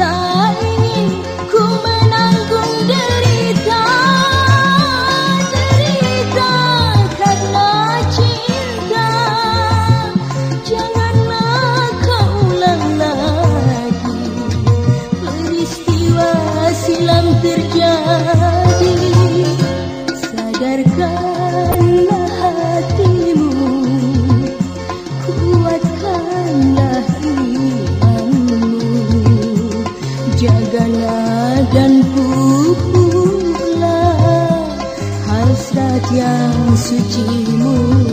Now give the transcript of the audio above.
love. Dan pupuklah hasrat yang sucimu